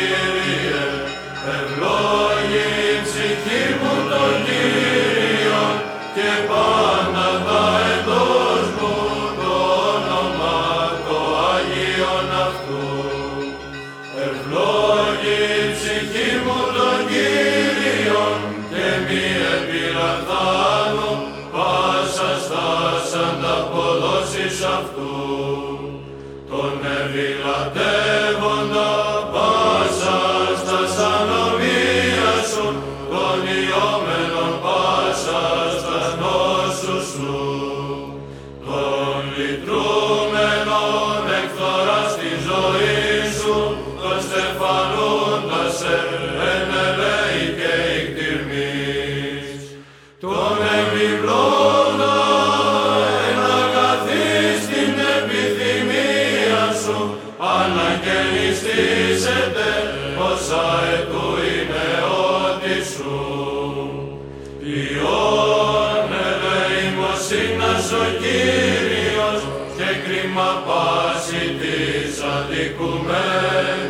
Κύριε, ευλόγη ψυχή μου τον Κύριο και πάντα θα εντός μου το όνομα το Αγίον αυτού. Ευλόγη η ψυχή μου τον Κύριο και μη επιλαμβάνω πάσα στάσαν τα αποδόσεις αυτού. Τον ευηλατέ τον λυτρούμενον εκθορά στη ζωή σου, τον στεφανούντα σε ενελέη και εκτιρμής, τον επιβλώνα εναγκαθείς την επιθυμία σου, αναγεννηστήσετε όσα ετού είναι ότι σου. Υιόν ελεημοσύνας ο Κύριος και κρίμα πάση της αδικουμένης.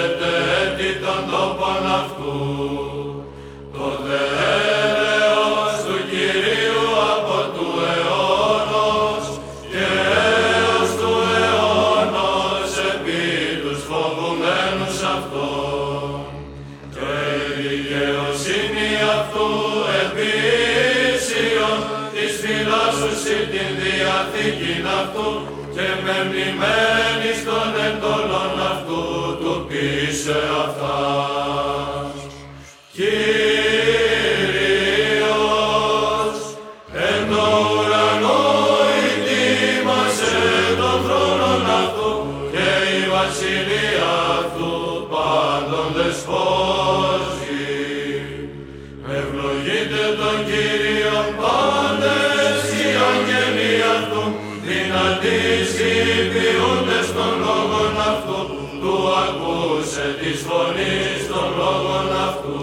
επιγνώσετε έτη των τόπων αυτού. Το δε έλεος του Κυρίου από του αιώνος και έως του αιώνος επί τους φοβουμένους αυτών. Και η δικαιοσύνη αυτού επίσιον της φυλάσσουσι την διαθήκην αυτού και με μνημένη στον εντολών αυτού του πείσε αυτάς. Κύριος, εν το ουρανό ετοίμασε τον θρόνον ακούσε της φωνής των λόγων αυτού.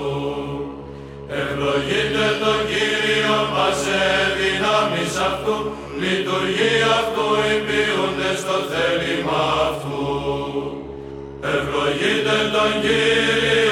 Ευλογείτε τον Κύριο πασέ δυνάμεις αυτού, λειτουργεί αυτού υπηούντες στο θέλημα αυτού. Ευλογείτε τον Κύριο